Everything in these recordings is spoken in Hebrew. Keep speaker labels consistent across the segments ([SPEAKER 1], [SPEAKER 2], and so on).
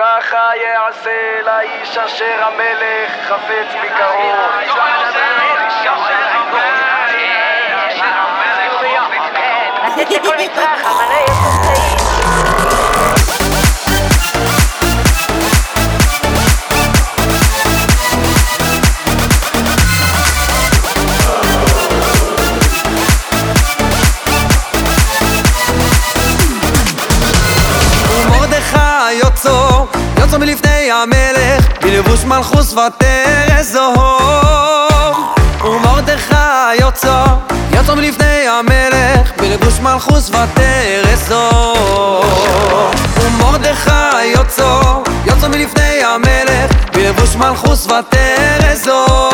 [SPEAKER 1] ככה יעשה לאיש אשר המלך חפץ בקרוב.
[SPEAKER 2] יוצא מלפני המלך, בלבוש מלכוס ותרס זהוב. ומרדכי יוצא, יוצא מלפני המלך, בלבוש מלכוס ותרס זהוב. ומרדכי יוצא, יוצא מלפני המלך, בלבוש מלכוס ותרס זהוב.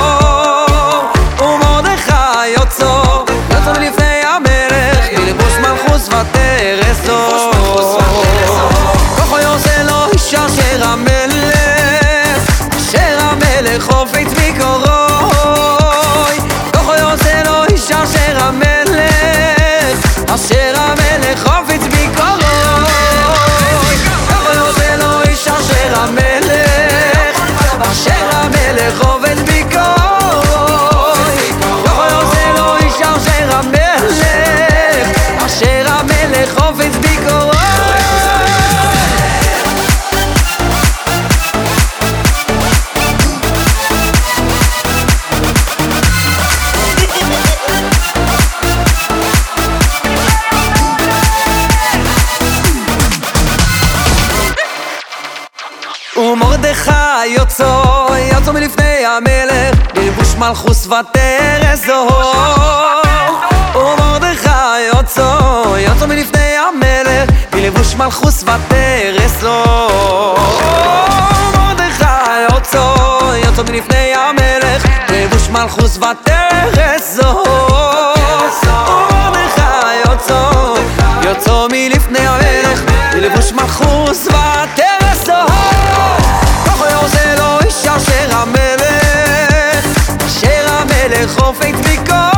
[SPEAKER 2] ומרדכי יוצא, יוצא מלפני המלך, בלבוש מלכוס ותרס זהוב. ומרדכי יוצא, יוצא מלפני המלך, בלבוש מלכוס ותרס זהוב. ומרדכי יוצא, יוצא מלפני המלך, בלבוש מלכוס ותרס זהוב. ומרדכי יוצא, יוצא מלפני המלך, בלבוש מלכוס ולחוף את ביקורת